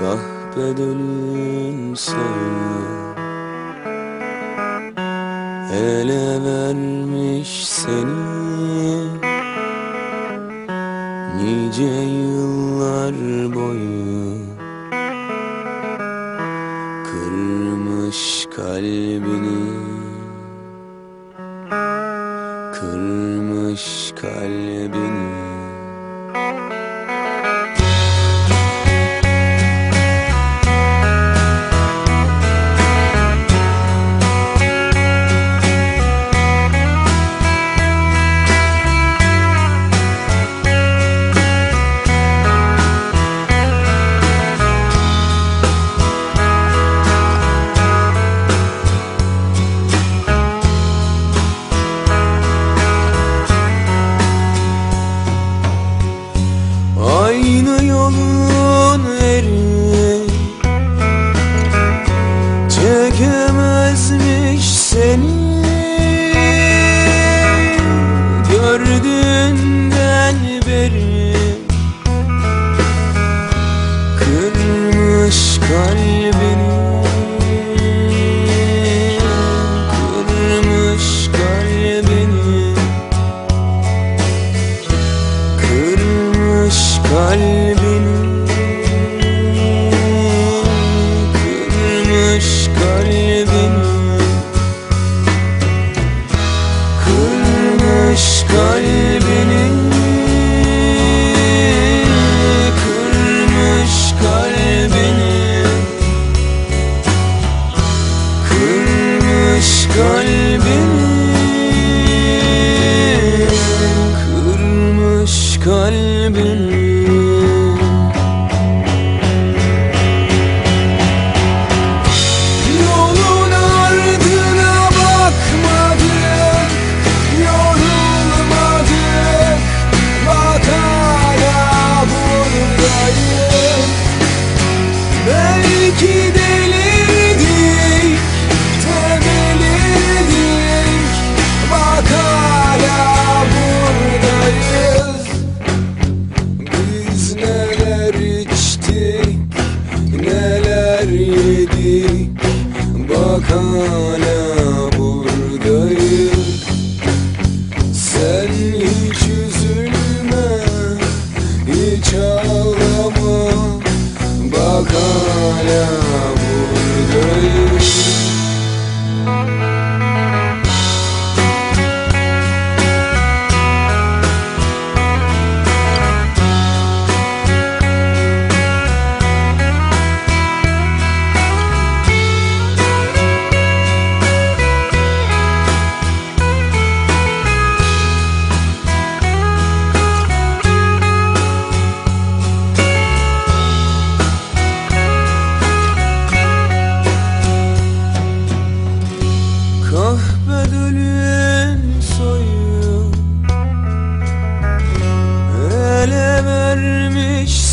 Kahpedölün soyu Ele vermiş seni. Nice yıllar boyu Kırmış kalbini. Kırmış kalbini kalbini Kırmış kalbini Kırmış kalbini Kırmış kalbini Kırmış kalbini Kırmış kalbini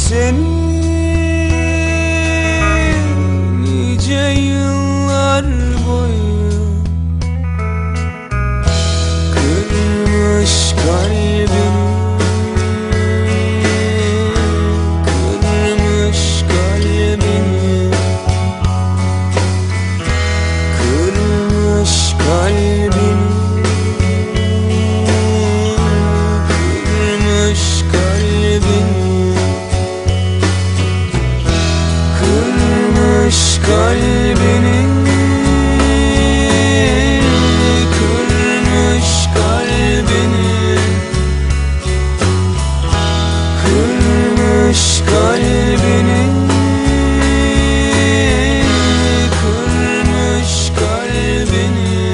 In. kalbini kırmış kalbini.